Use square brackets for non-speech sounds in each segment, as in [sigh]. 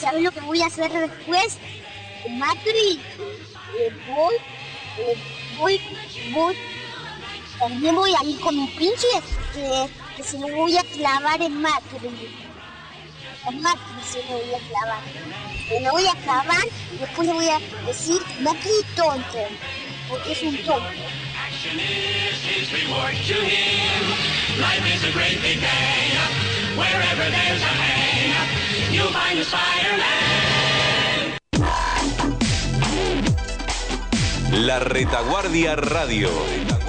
sabes lo que voy a hacer después? Macri, eh, voy, eh, voy, voy, también voy a ir con un pinche que, que se lo voy a clavar en Macri. A Macri se lo voy a clavar. Se lo voy a clavar y después le voy a decir Macri tonto, porque es un tonto. Life is a great day. Wherever there's a hay, La. Retaguardia Radio.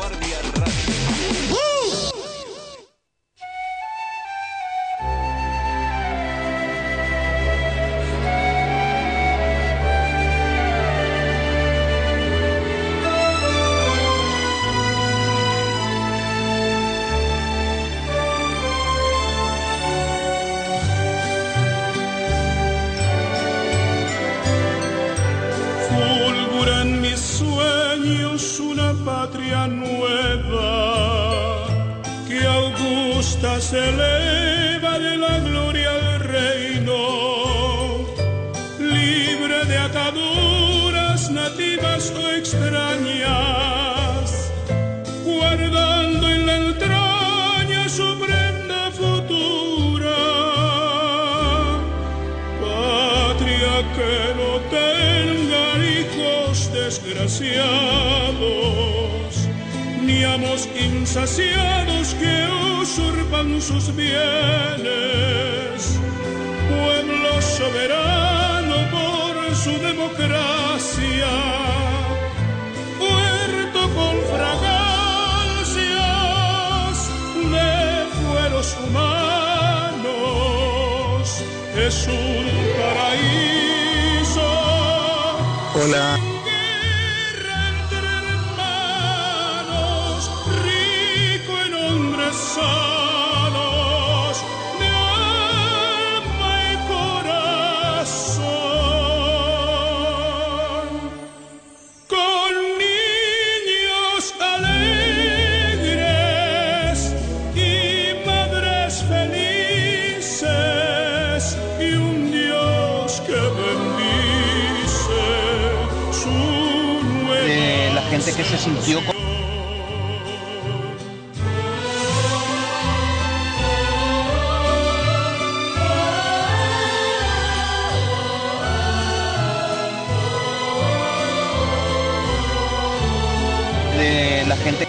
Amos insaciados que usurpan sus bienes, pueblo soberano por su democracia, puerto con fragancias de fueros humanos es un paraíso. Hola. De la gente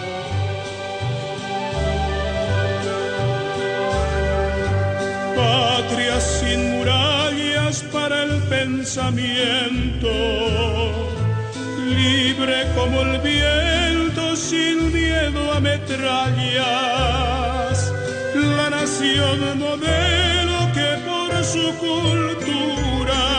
Patria sin murallas para el pensamiento, libre como el a metrallas, la nación modelo que por su cultura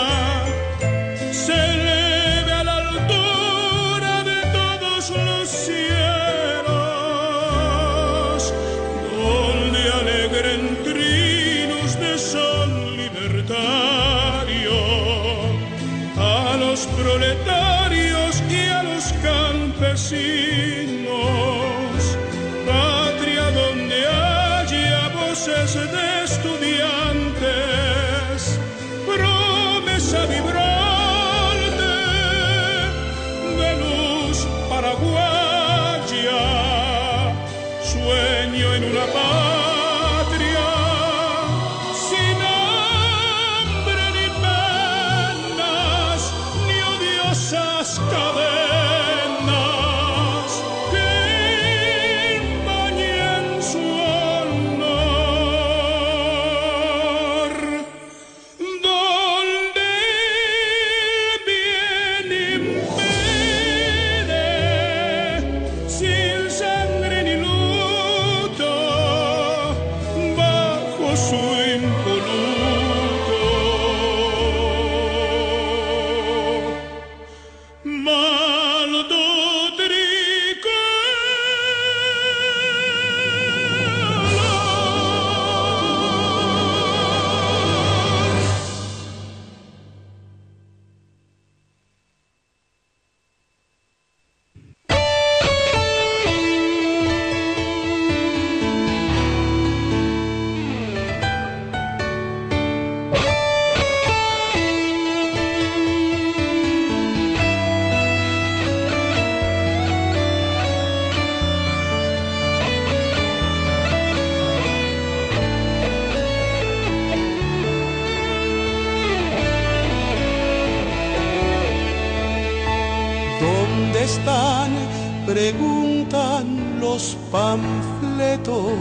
Preguntan los panfletos.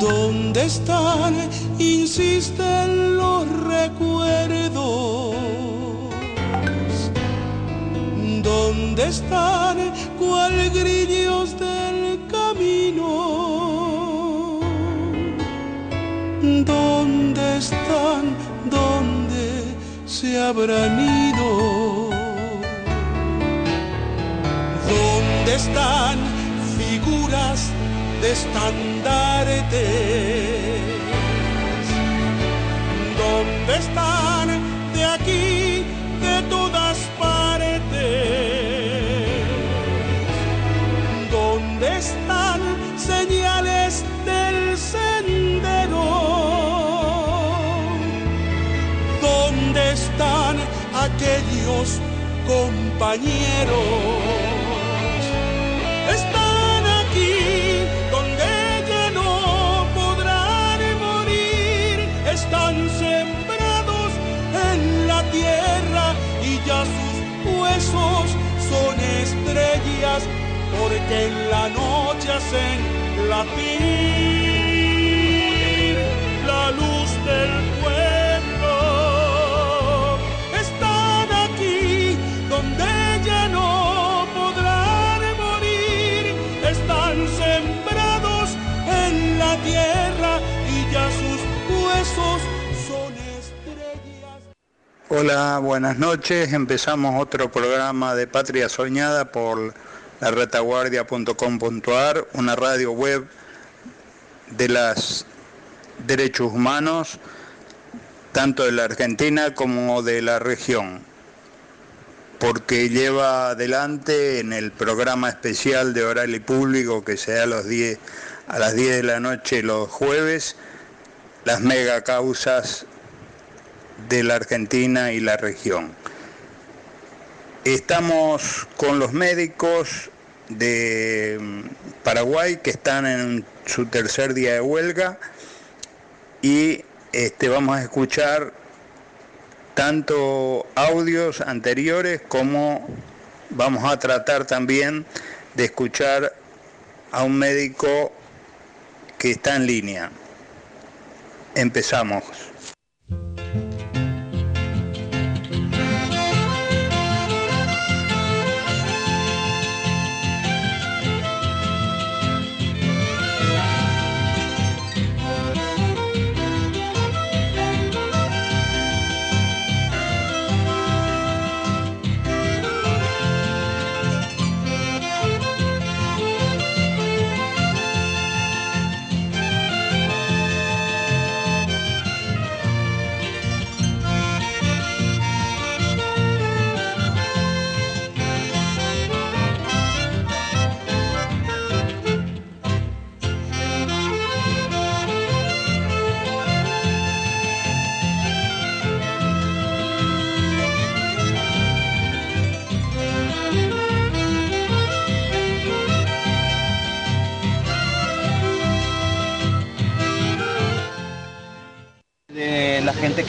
¿Dónde están? Insisten los recuerdos. ¿Dónde están? ¿Cuál grillos del camino? ¿Dónde están? ¿Dónde se habrán ido? Están figuras de estandartes? ¿Dónde están de aquí, de todas partes? ¿Dónde están señales del sendero? ¿Dónde están aquellos compañeros? Porque en la noche hacen latir la luz del pueblo. Están aquí donde ya no podrán morir, están sembrados en la tierra y ya sus huesos son estrellas. Hola, buenas noches. Empezamos otro programa de Patria Soñada por la retaguardia.com.ar, una radio web de los derechos humanos, tanto de la Argentina como de la región, porque lleva adelante en el programa especial de oral y público que se da a, los 10, a las 10 de la noche los jueves, las mega causas de la Argentina y la región. Estamos con los médicos de mm, Paraguay que están en su tercer día de huelga y este, vamos a escuchar tanto audios anteriores como vamos a tratar también de escuchar a un médico que está en línea. Empezamos.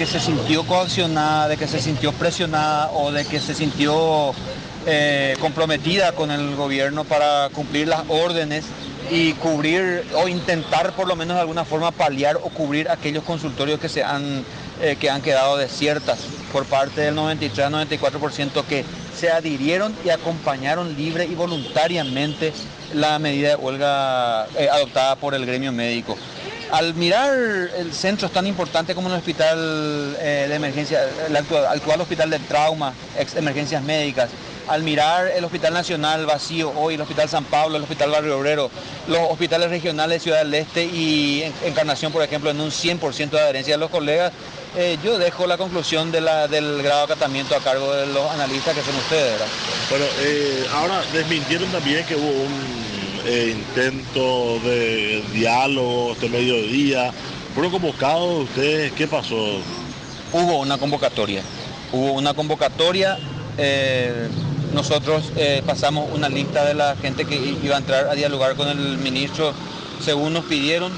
Se sintió coaccionada, de que se sintió presionada o de que se sintió eh, comprometida con el gobierno para cumplir las órdenes y cubrir o intentar por lo menos de alguna forma paliar o cubrir aquellos consultorios que se han eh, que han quedado desiertas por parte del 93 al 94% que se adhirieron y acompañaron libre y voluntariamente la medida de huelga eh, adoptada por el gremio médico. Al mirar el centro tan importante como el hospital eh, de emergencia, el actual, hospital de trauma, emergencias médicas, al mirar el Hospital Nacional vacío hoy, el Hospital San Pablo, el Hospital Barrio Obrero, los hospitales regionales de Ciudad del Este y en- Encarnación, por ejemplo, en un 100% de adherencia de los colegas, eh, yo dejo la conclusión del grado de acatamiento a cargo de los analistas que son ustedes. Bueno, eh, ahora desmintieron también que hubo un eh, intento de diálogo este mediodía. ¿Fueron convocados ustedes? ¿Qué pasó? Hubo una convocatoria, hubo una convocatoria, eh, nosotros eh, pasamos una lista de la gente que iba a entrar a dialogar con el ministro según nos pidieron.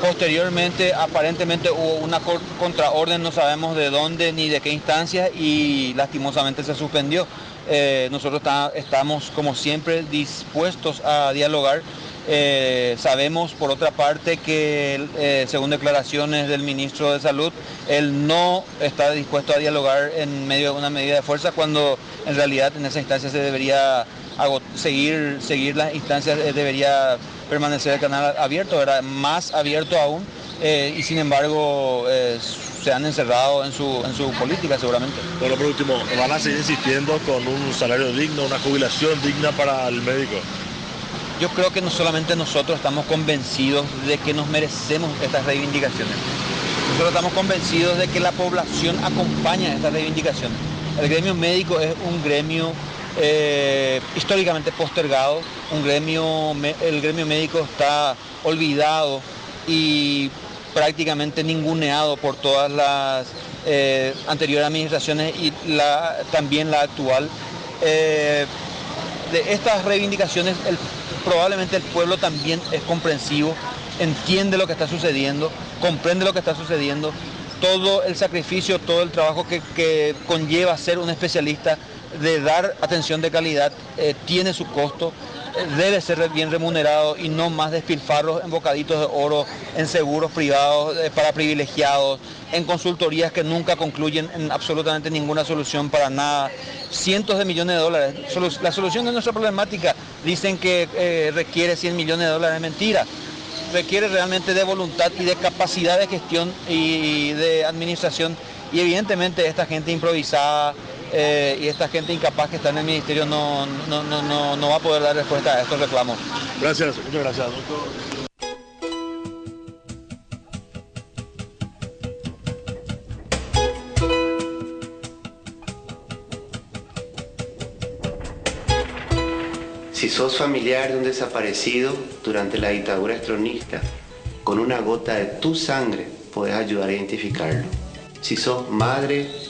Posteriormente, aparentemente hubo una contraorden, no sabemos de dónde ni de qué instancia y lastimosamente se suspendió. Eh, nosotros estamos, como siempre, dispuestos a dialogar. Eh, sabemos, por otra parte, que eh, según declaraciones del ministro de Salud, él no está dispuesto a dialogar en medio de una medida de fuerza cuando en realidad en esa instancia se debería seguir, seguir las instancias, debería permanecer el canal abierto, era más abierto aún, y sin embargo se han encerrado en su, en su política seguramente. Bueno, por último, ¿van a seguir insistiendo con un salario digno, una jubilación digna para el médico? Yo creo que no solamente nosotros estamos convencidos de que nos merecemos estas reivindicaciones. Nosotros estamos convencidos de que la población acompaña estas reivindicaciones. El gremio médico es un gremio eh, históricamente postergado, un gremio, el gremio médico está olvidado y prácticamente ninguneado por todas las eh, anteriores administraciones y también la actual. Eh, de estas reivindicaciones probablemente el pueblo también es comprensivo, entiende lo que está sucediendo, comprende lo que está sucediendo, todo el sacrificio, todo el trabajo que, conlleva ser un especialista de dar atención de calidad eh, tiene su costo debe ser bien remunerado y no más despilfarros en bocaditos de oro, en seguros privados eh, para privilegiados, en consultorías que nunca concluyen en absolutamente ninguna solución para nada. Cientos de millones de dólares. La solución de nuestra problemática dicen que eh, requiere 100 millones de dólares. Es mentira. Requiere realmente de voluntad y de capacidad de gestión y de administración. Y evidentemente esta gente improvisada, eh, y esta gente incapaz que está en el ministerio no, no, no, no, va a poder dar respuesta a estos reclamos. Gracias, muchas gracias, doctor. Si sos familiar de un desaparecido durante la dictadura estronista, con una gota de tu sangre puedes ayudar a identificarlo. Si sos madre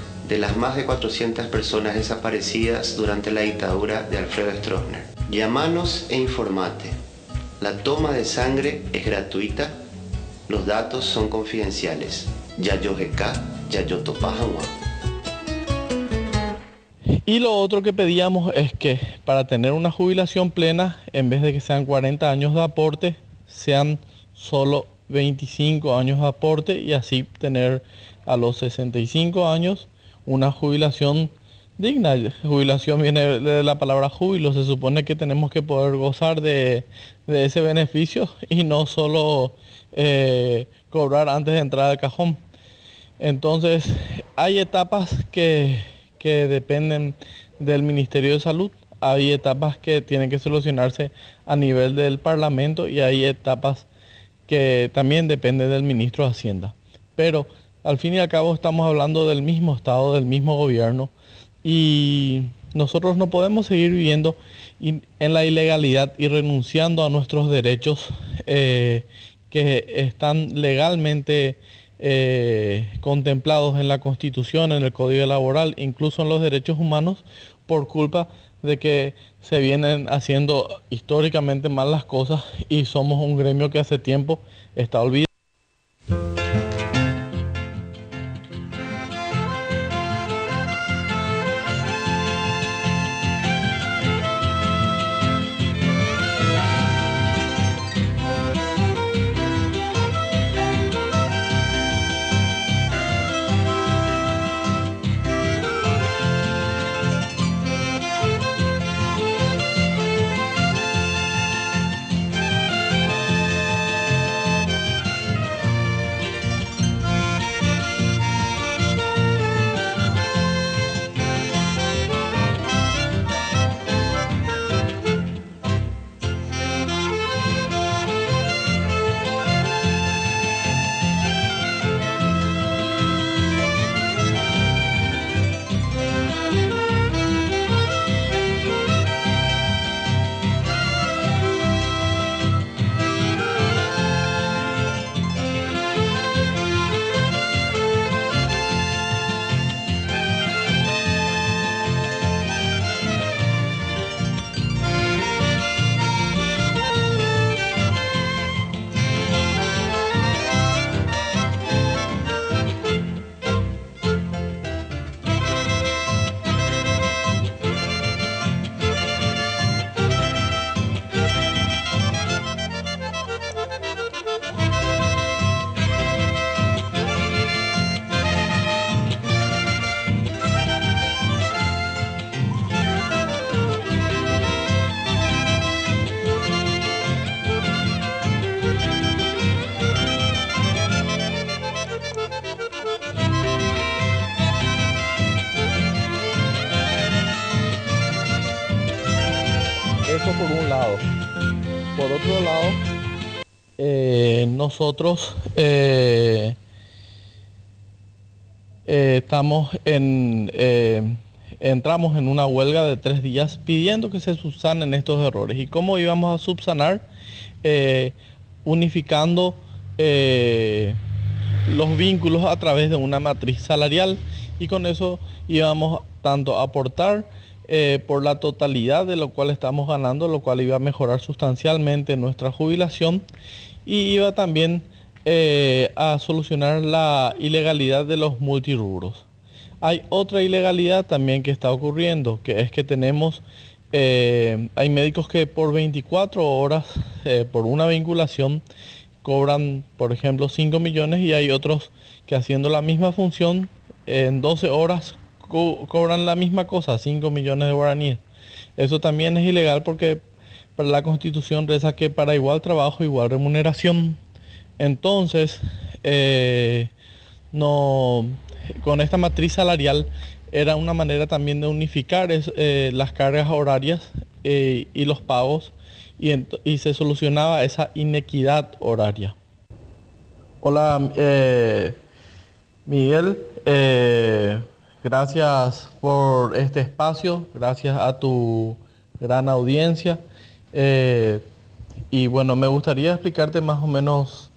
de las más de 400 personas desaparecidas durante la dictadura de Alfredo Stroessner. Llámanos e informate. La toma de sangre es gratuita, los datos son confidenciales. Yayojeca, Yayotopajanwa. Y lo otro que pedíamos es que para tener una jubilación plena, en vez de que sean 40 años de aporte, sean solo 25 años de aporte y así tener a los 65 años una jubilación digna. Jubilación viene de la palabra júbilo. Se supone que tenemos que poder gozar de, ese beneficio y no solo eh, cobrar antes de entrar al cajón. Entonces, hay etapas que, que dependen del Ministerio de Salud, hay etapas que tienen que solucionarse a nivel del Parlamento y hay etapas que también dependen del Ministro de Hacienda. Pero al fin y al cabo estamos hablando del mismo Estado, del mismo gobierno y nosotros no podemos seguir viviendo en la ilegalidad y renunciando a nuestros derechos eh, que están legalmente eh, contemplados en la Constitución, en el Código Laboral, incluso en los derechos humanos, por culpa de que se vienen haciendo históricamente mal las cosas y somos un gremio que hace tiempo está olvidado. Nosotros eh, eh, estamos en entramos en una huelga de tres días pidiendo que se subsanen estos errores. ¿Y cómo íbamos a subsanar? unificando los vínculos a través de una matriz salarial y con eso íbamos tanto a aportar eh, por la totalidad de lo cual estamos ganando, lo cual iba a mejorar sustancialmente nuestra jubilación y iba también eh, a solucionar la ilegalidad de los multirubros. Hay otra ilegalidad también que está ocurriendo, que es que tenemos, eh, hay médicos que por 24 horas, por una vinculación, cobran, por ejemplo, 5 millones y hay otros que haciendo la misma función en 12 horas cobran la misma cosa, 5 millones de guaraníes. Eso también es ilegal porque para la constitución reza que para igual trabajo, igual remuneración. Entonces, eh, con esta matriz salarial era una manera también de unificar eh, las cargas horarias eh, y los pagos y, se solucionaba esa inequidad horaria. Hola, Miguel. Gracias por este espacio, gracias a tu gran audiencia. Eh, y bueno, me gustaría explicarte más o menos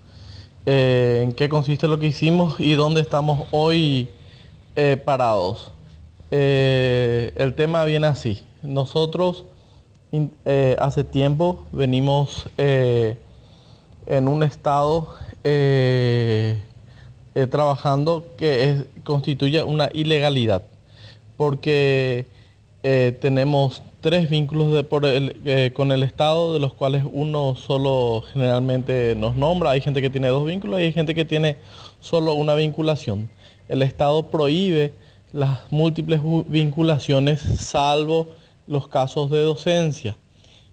eh, en qué consiste lo que hicimos y dónde estamos hoy eh, parados. el tema viene así. Nosotros hace tiempo venimos en un estado trabajando que constituye una ilegalidad, porque tenemos tres vínculos eh, con el Estado, de los cuales uno solo generalmente nos nombra. Hay gente que tiene dos vínculos y hay gente que tiene solo una vinculación. El Estado prohíbe las múltiples vinculaciones, salvo los casos de docencia.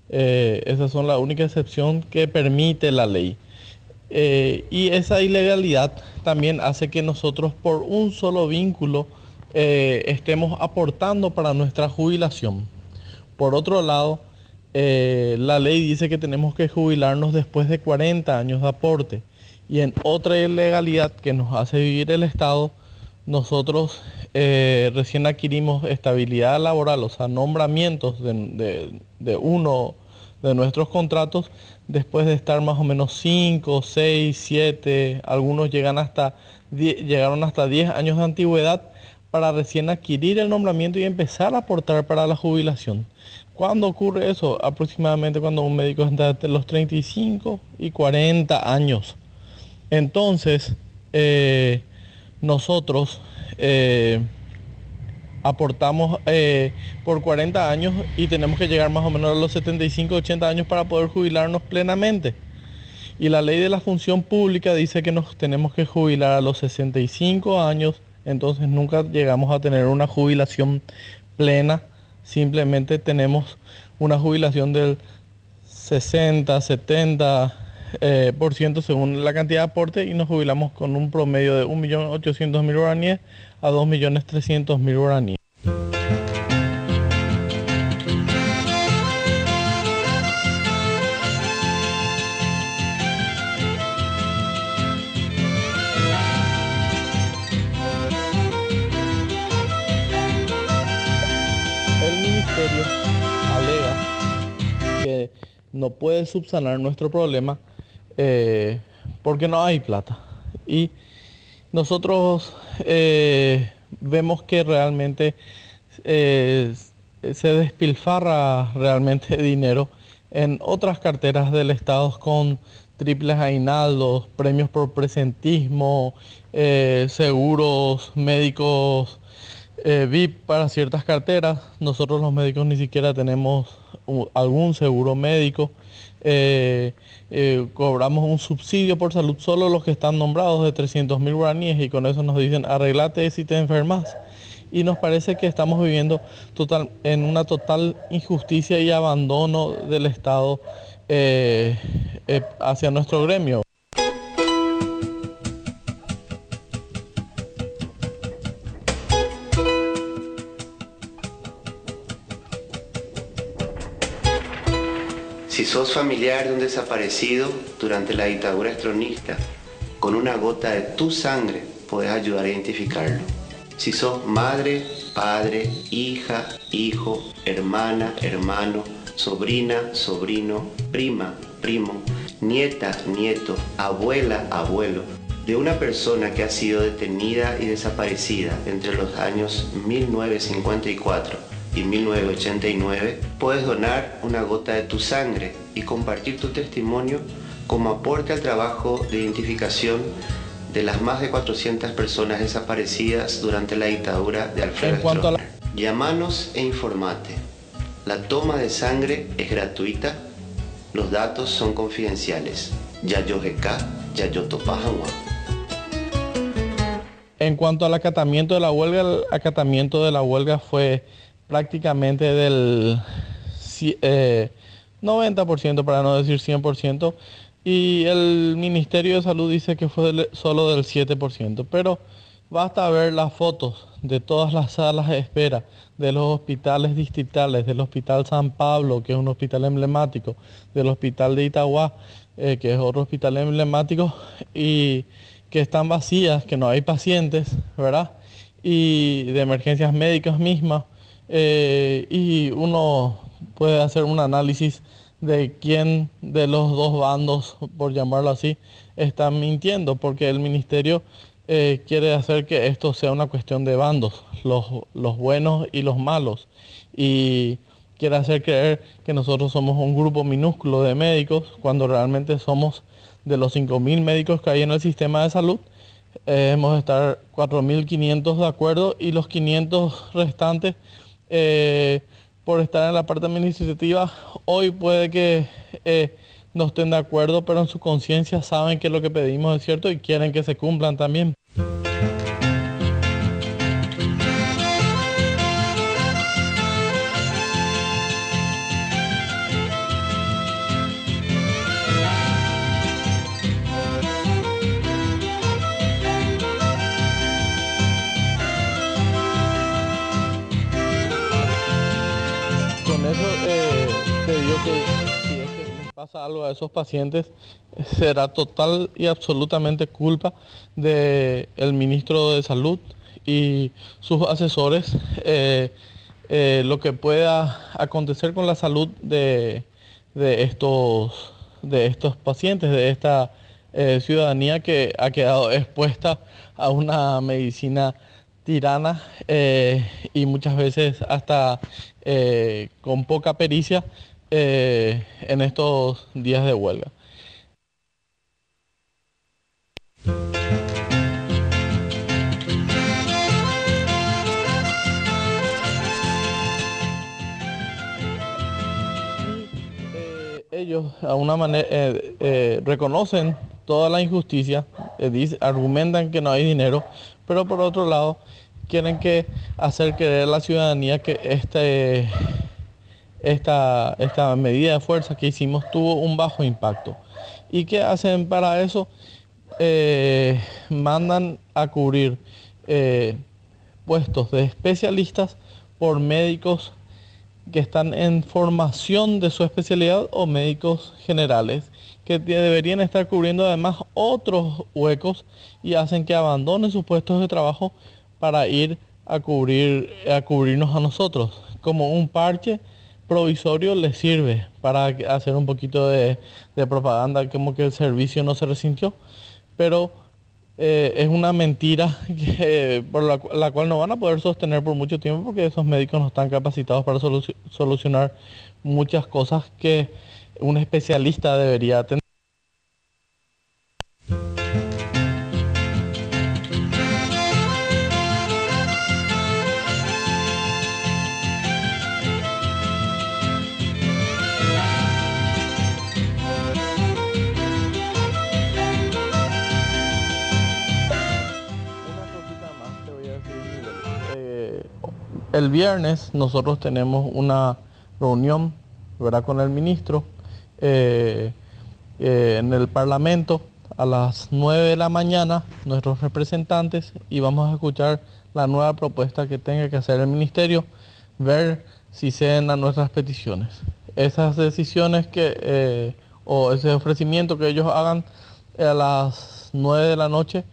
esas son la única excepción que permite la ley. Eh, y esa ilegalidad también hace que nosotros por un solo vínculo eh, estemos aportando para nuestra jubilación. Por otro lado, eh, la ley dice que tenemos que jubilarnos después de 40 años de aporte. Y en otra ilegalidad que nos hace vivir el Estado, nosotros recién adquirimos estabilidad laboral, o sea, nombramientos de, de uno de nuestros contratos después de estar más o menos 5, 6, 7, algunos llegan hasta llegaron hasta 10 años de antigüedad para recién adquirir el nombramiento y empezar a aportar para la jubilación. ¿Cuándo ocurre eso? Aproximadamente cuando un médico está entre los 35 y 40 años. Entonces, eh, nosotros eh, aportamos eh, por 40 años y tenemos que llegar más o menos a los 75, 80 años para poder jubilarnos plenamente. Y la ley de la función pública dice que nos tenemos que jubilar a los 65 años, entonces nunca llegamos a tener una jubilación plena, simplemente tenemos una jubilación del 60, 70 eh, por ciento según la cantidad de aporte y nos jubilamos con un promedio de 1.800.000 guaraníes a 2.300.000 guaraníes. No puede subsanar nuestro problema eh, porque no hay plata. Y nosotros eh, vemos que realmente eh, se despilfarra realmente [laughs] dinero en otras carteras del Estado con triples aguinaldos, premios por presentismo, seguros médicos VIP para ciertas carteras. Nosotros los médicos ni siquiera tenemos algún seguro médico. Eh, eh, cobramos un subsidio por salud solo los que están nombrados de 300 mil guaraníes y con eso nos dicen arreglate si te enfermas. Y nos parece que estamos viviendo total, en una total injusticia y abandono del Estado eh, hacia nuestro gremio. Sos familiar de un desaparecido durante la dictadura estronista, con una gota de tu sangre puedes ayudar a identificarlo. Si sos madre, padre, hija, hijo, hermana, hermano, sobrina, sobrino, prima, primo, nieta, nieto, abuela, abuelo, de una persona que ha sido detenida y desaparecida entre los años 1954 y 1989, puedes donar una gota de tu sangre y compartir tu testimonio como aporte al trabajo de identificación de las más de 400 personas desaparecidas durante la dictadura de Alfredo a la- Stroessner. Llámanos e informate. La toma de sangre es gratuita, los datos son confidenciales. Yayojeca, Yayotopajagua. En cuanto al acatamiento de la huelga, el acatamiento de la huelga fue prácticamente del eh, 90%, para no decir 100%, y el Ministerio de Salud dice que fue solo del 7%, pero basta ver las fotos de todas las salas de espera de los hospitales distritales, del Hospital San Pablo, que es un hospital emblemático, del Hospital de Itagua, eh, que es otro hospital emblemático, y que están vacías, que no hay pacientes, ¿verdad? Y de emergencias médicas mismas. eh, y uno puede hacer un análisis de quién de los dos bandos, por llamarlo así, están mintiendo, porque el ministerio eh, quiere hacer que esto sea una cuestión de bandos, los, los buenos y los malos. Y quiere hacer creer que nosotros somos un grupo minúsculo de médicos, cuando realmente somos de los 5.000 médicos que hay en el sistema de salud, eh, hemos de estar 4.500 de acuerdo y los 500 restantes, eh, por estar en la parte administrativa, hoy puede que eh, no estén de acuerdo, pero en su conciencia saben que lo que pedimos es cierto y quieren que se cumplan también. Pasa a esos pacientes, será total y absolutamente culpa del ministro de Salud y sus asesores. eh, eh, lo que pueda acontecer con la salud de, de estos, de estos pacientes, de esta eh, ciudadanía que ha quedado expuesta a una medicina tirana y muchas veces hasta con poca pericia eh, en estos días de huelga. Eh, ellos a una manera eh, reconocen toda la injusticia, argumentan que no hay dinero, pero por otro lado quieren que hacer creer a la ciudadanía que este, esta, esta medida de fuerza que hicimos tuvo un bajo impacto. ¿Y qué hacen para eso? Eh, mandan a cubrir eh, puestos de especialistas por médicos que están en formación de su especialidad o médicos generales que de- deberían estar cubriendo además otros huecos y hacen que abandonen sus puestos de trabajo para ir a cubrir a cubrirnos a nosotros como un parche provisorio les sirve para hacer un poquito de, de propaganda como que el servicio no se resintió pero eh, es una mentira [laughs] por la, cu- la cual no van a poder sostener por mucho tiempo porque esos médicos no están capacitados para soluci- solucionar muchas cosas que un especialista debería tener. El viernes nosotros tenemos una reunión ¿verdad? con el ministro eh, eh, en el Parlamento a las 9 de la mañana, nuestros representantes, y vamos a escuchar la nueva propuesta que tenga que hacer el ministerio, ver si ceden a nuestras peticiones. esas decisiones que, eh, o ese ofrecimiento que ellos hagan a las 9 de la noche,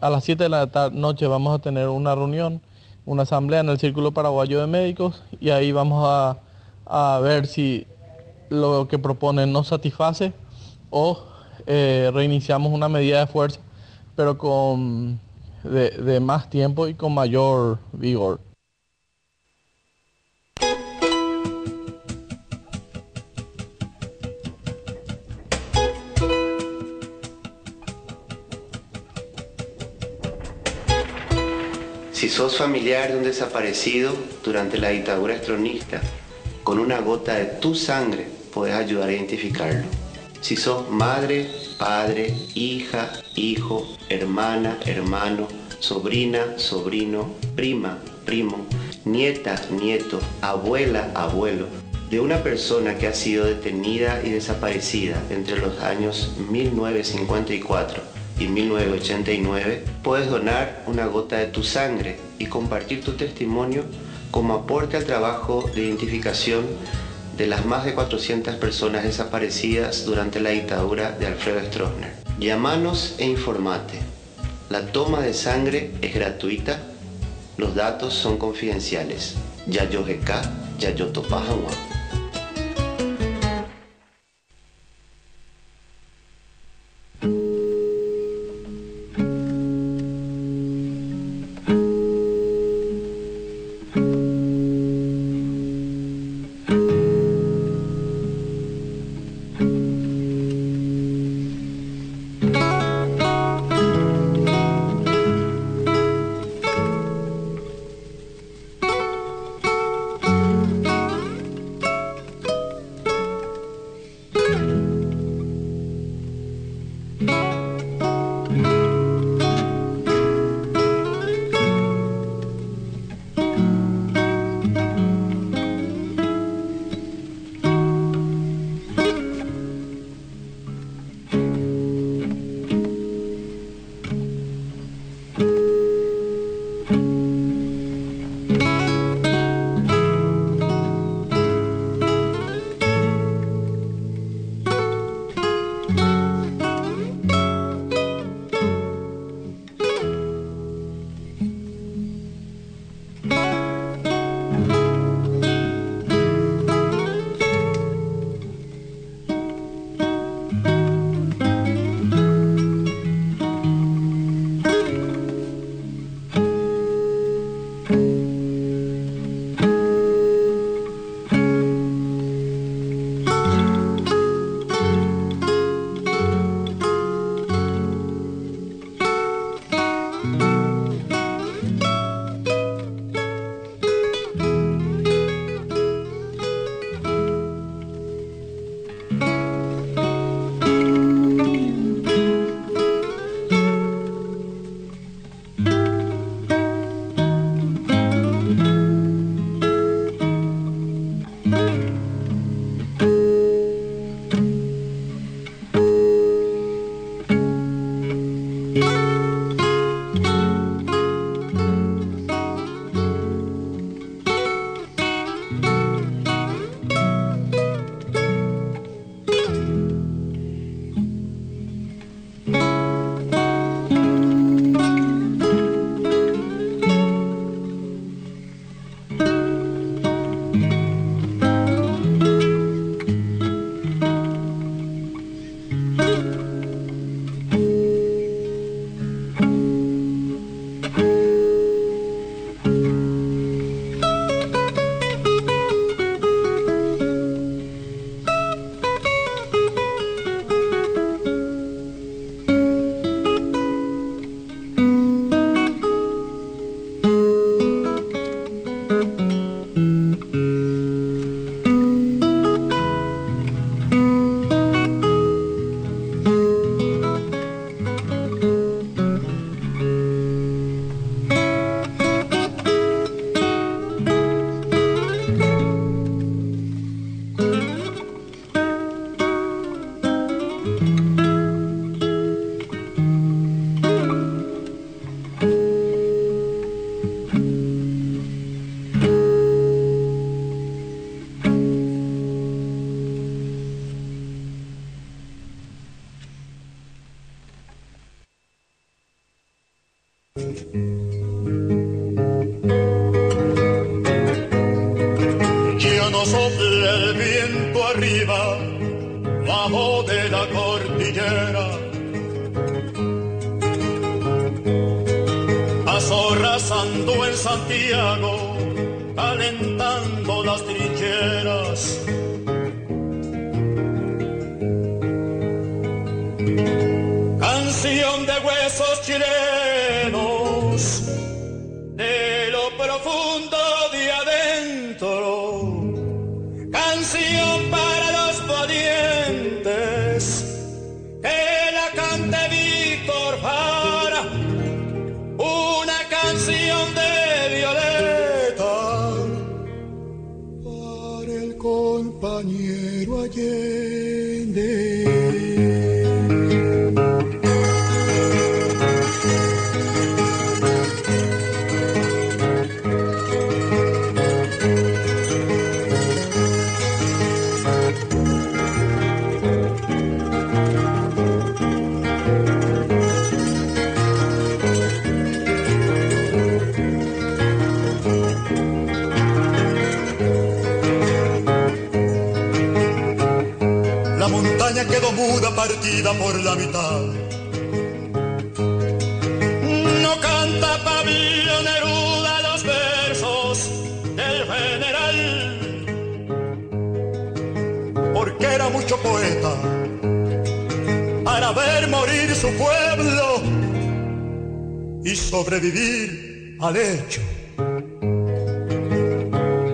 a las 7 de la noche vamos a tener una reunión, una asamblea en el Círculo Paraguayo de Médicos y ahí vamos a, ver si lo que proponen nos satisface o eh, reiniciamos una medida de fuerza, pero con de más tiempo y con mayor vigor. Sos familiar de un desaparecido durante la dictadura estronista, con una gota de tu sangre puedes ayudar a identificarlo. Si sos madre, padre, hija, hijo, hermana, hermano, sobrina, sobrino, prima, primo, nieta, nieto, abuela, abuelo, de una persona que ha sido detenida y desaparecida entre los años 1954 y 1989, puedes donar una gota de tu sangre y compartir tu testimonio como aporte al trabajo de identificación de las más de 400 personas desaparecidas durante la dictadura de Alfredo Stroessner. Llámanos e informate. La toma de sangre es gratuita, los datos son confidenciales. Yayo GK, general, porque era mucho poeta para ver morir su pueblo y sobrevivir al hecho.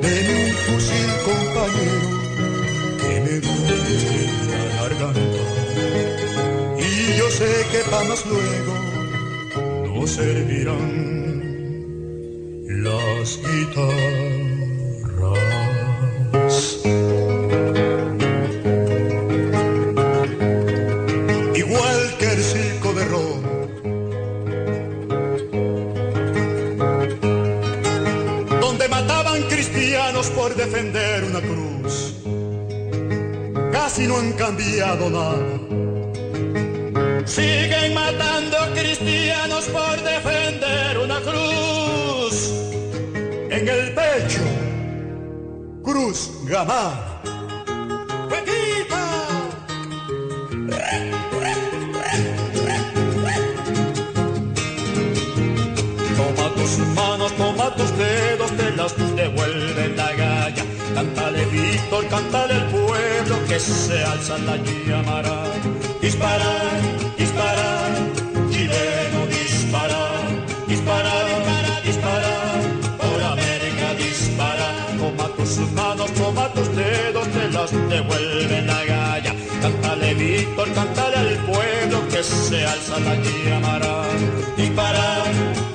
Deme un fusil, compañero que me duele la garganta. Y yo sé que panos luego no servirán las guitarras. Casi no han cambiado nada. Siguen matando cristianos por defender una cruz. En el pecho, cruz gamada. Toma tus manos, toma tus dedos, te las devuelven la galla. Cántale Víctor, cántale el pueblo que se alza la llamará. Disparar, disparar, chileno, disparar, disparar, disparar, disparar, por América dispara. Toma tus manos, toma tus dedos, te las devuelven la galla. Cántale Víctor, cántale al pueblo que se alza la llamará. Disparar, disparar,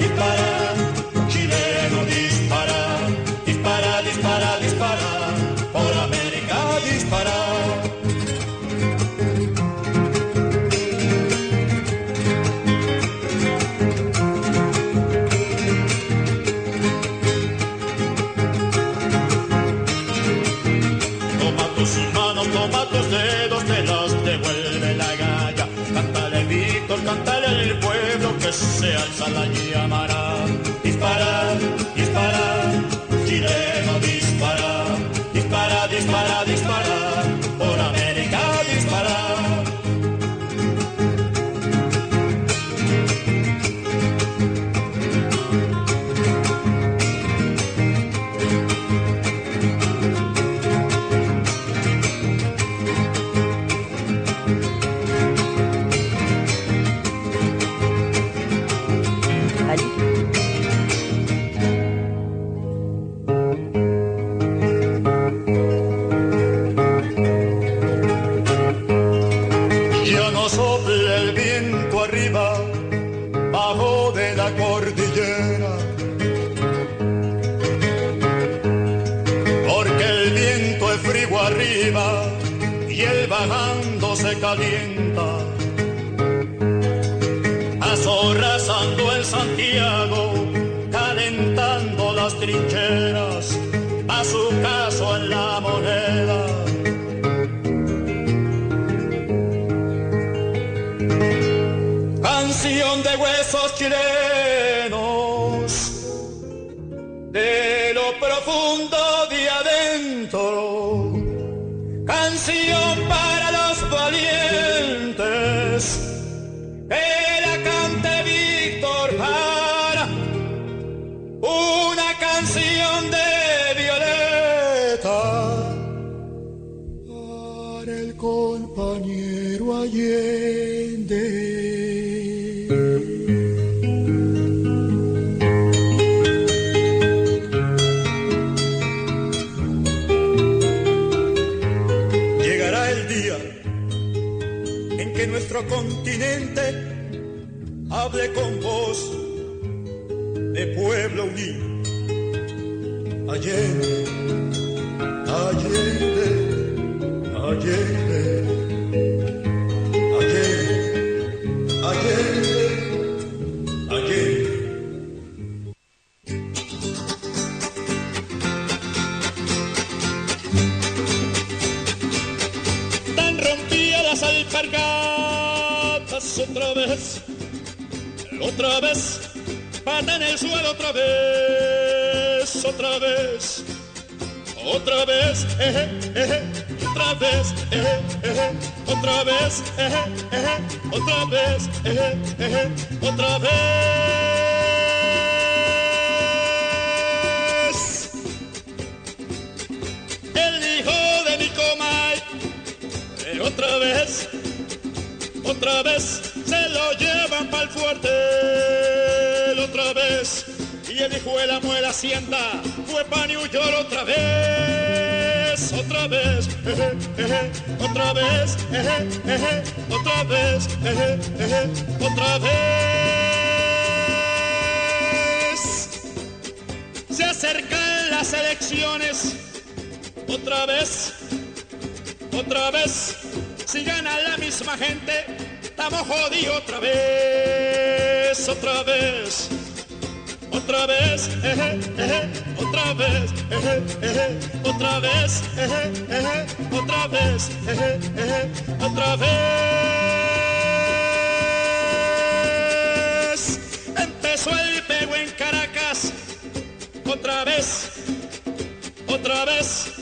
se alza la lluvia. Canción con voz de pueblo unido. Allende, Allende, Allende, Allende, Allende, Allende. Tan rompía las otra vez, otra vez, pata en el suelo otra vez, otra vez, otra vez, eje, eje, otra vez, eje, eje, otra vez, eje, eje, otra vez, eje, eje, otra vez. El hijo de mi comay eh, otra vez, otra vez se lo llevan para el fuerte, otra vez. Y el hijo de la muela hacienda fue para New York otra vez, otra vez, eje, otra vez, eje, eje, otra vez, eje, eje, otra vez. Se acercan las elecciones, otra vez, otra vez, si gana la misma gente, estamos jodidos otra vez, otra vez, otra vez, eje, eje, otra vez, eje, eje, otra vez, eje, eje, otra vez, eje, eje, otra vez. Empezó el pego en Caracas, otra vez, otra vez.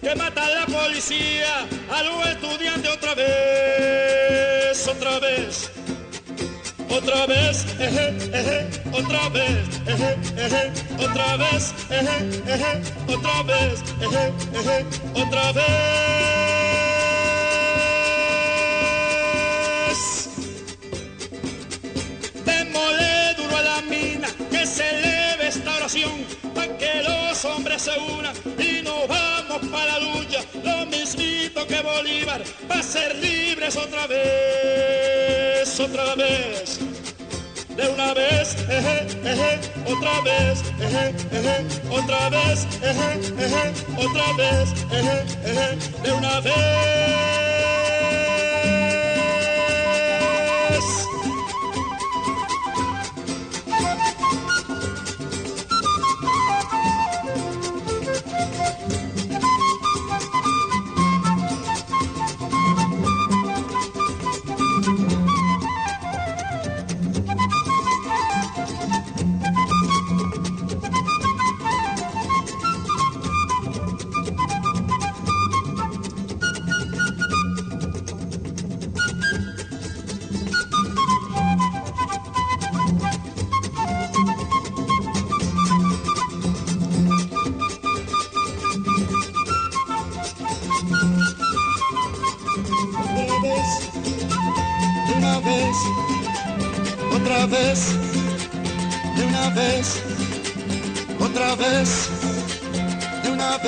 Que mata la policía a los estudiantes otra vez, otra vez, otra vez, eje, eje, otra vez, otra vez, eje, otra vez, eje, eje, otra vez. Démosle duro a la mina que se eleve para que los hombres se unan y nos vamos para la lucha, lo mismito que Bolívar, para ser libres otra vez, otra vez. De una vez, eje, eje, otra vez, otra vez, otra vez, de una vez.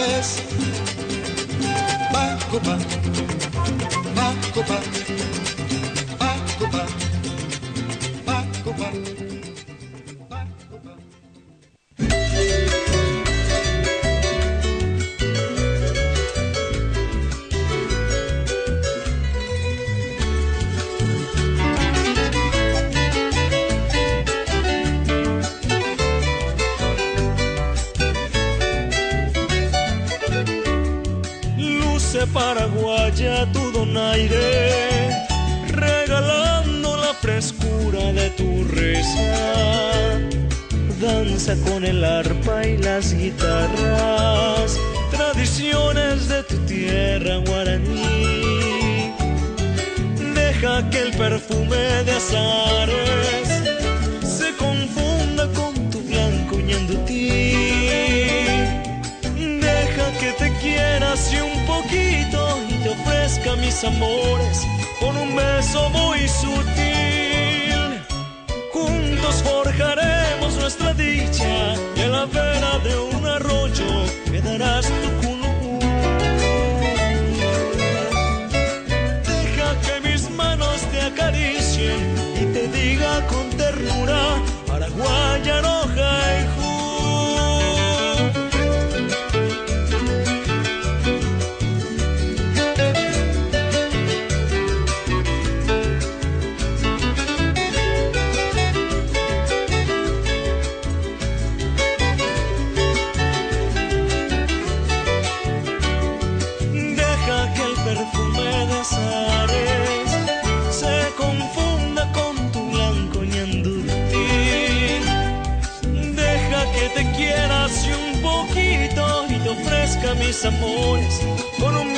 De amores con un beso muy sutil. Amores con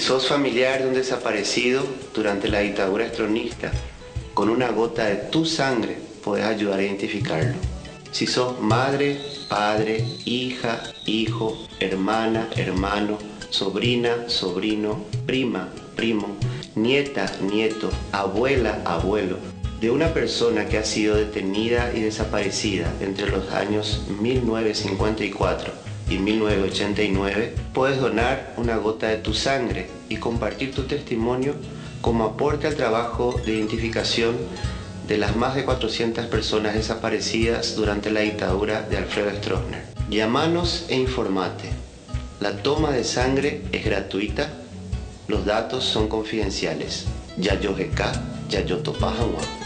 sos familiar de un desaparecido durante la dictadura estronista, con una gota de tu sangre puedes ayudar a identificarlo. Si sos madre, padre, hija, hijo, hermana, hermano, sobrina, sobrino, prima, primo, nieta, nieto, abuela, abuelo, de una persona que ha sido detenida y desaparecida entre los años 1954 y 1989, puedes donar una gota de tu sangre y compartir tu testimonio como aporte al trabajo de identificación de las más de 400 personas desaparecidas durante la dictadura de Alfredo Stroessner. Llámanos e informate. La toma de sangre es gratuita, los datos son confidenciales. Yayo GK, Yayo Topajagua.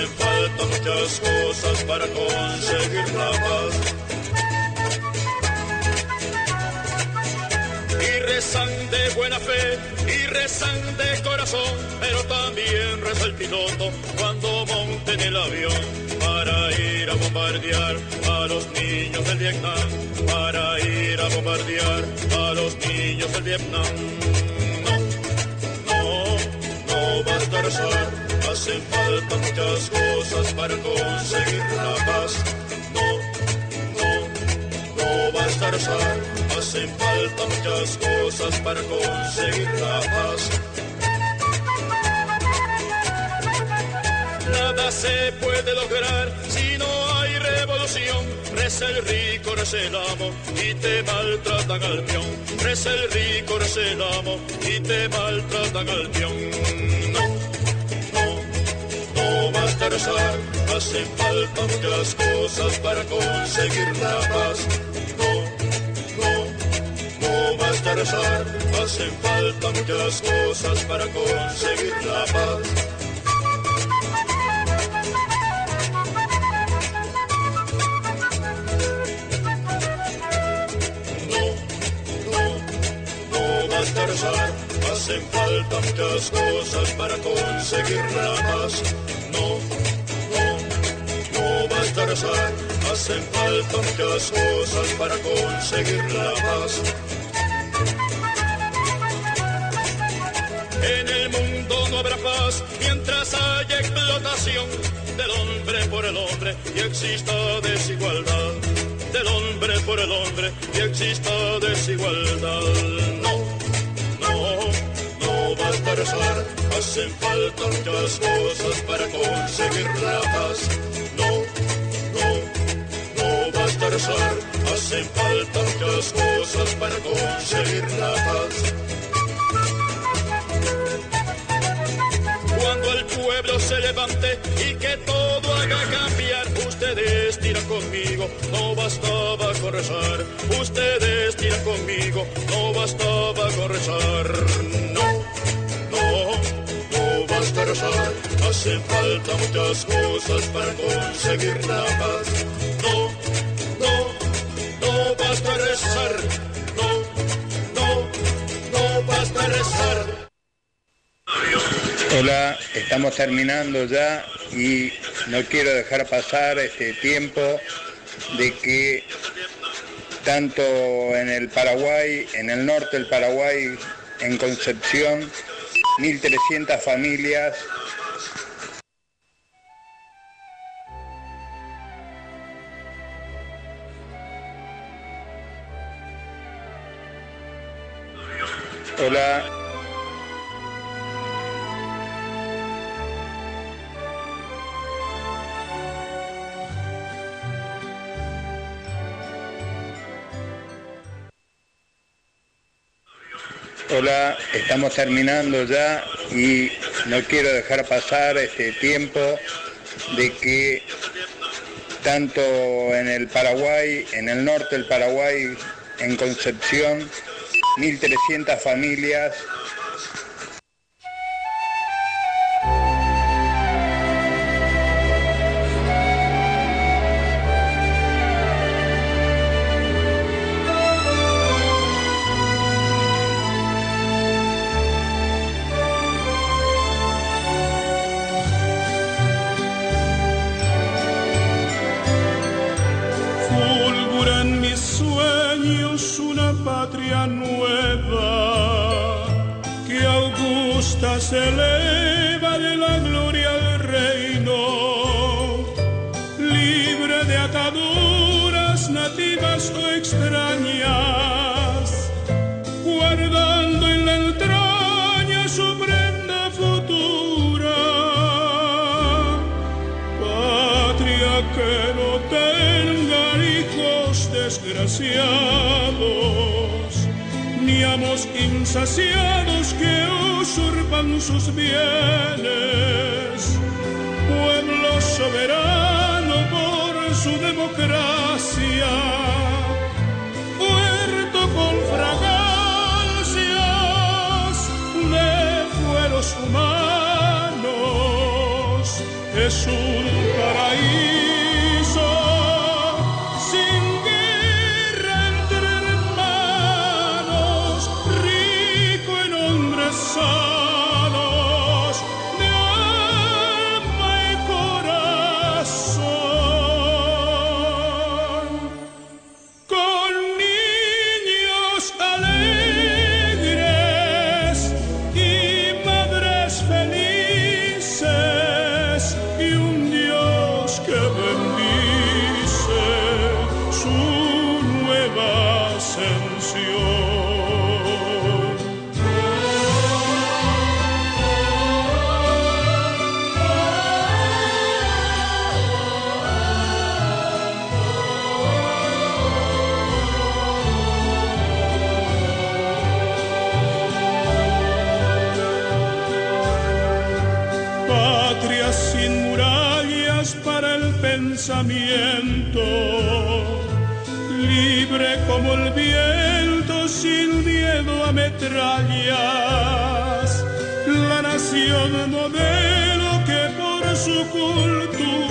Hacen falta muchas cosas para conseguir la paz. Y rezan de buena fe, y rezan de corazón, pero también reza el piloto cuando monte en el avión para ir a bombardear a los niños del Vietnam, para ir a bombardear a los niños del Vietnam. No, no, no basta rezar, hacen falta muchas cosas para conseguir la paz. No, no, no basta rezar, hacen falta muchas cosas para conseguir la paz. Nada se puede lograr si no hay revolución. Reza el rico, reza el amo y te maltratan al peón. Reza el rico, reza el amo y te maltratan al peón. No basta rezar, hacen falta muchas cosas para conseguir la paz. No, no, no basta rezar, hacen falta muchas cosas para conseguir la paz. hacen falta muchas cosas para conseguir la paz. No, no, no basta rezar, hacen falta muchas cosas para conseguir la paz. En el mundo no habrá paz mientras haya explotación del hombre por el hombre y exista desigualdad. Del hombre por el hombre y exista desigualdad. No, no, no basta rezar, hacen falta muchas cosas para conseguir la paz. No, no, no basta rezar, hacen falta muchas cosas para conseguir la paz. Cuando el pueblo se levante y que todo haga cambiar, ustedes tiran conmigo, no bastaba con rezar. Ustedes tiran conmigo, no bastaba con rezar. No, no. No, no, no. No, rezar. Hola, estamos terminando ya y no quiero dejar pasar este tiempo de que tanto en el Paraguay, en el norte del Paraguay, en Concepción, 1.300 familias. Hola, Hola, estamos terminando ya y no quiero dejar pasar este tiempo de que tanto en el Paraguay, en el norte del Paraguay, en Concepción, 1.300 familias de ataduras nativas o extrañas, guardando en la entraña su prenda futura, patria que no tenga hijos desgraciados, ni amos insaciados que usurpan sus bienes, pueblo soberano su democracia, pensamiento, libre como el viento sin miedo a metrallas, la nación modelo que por su cultura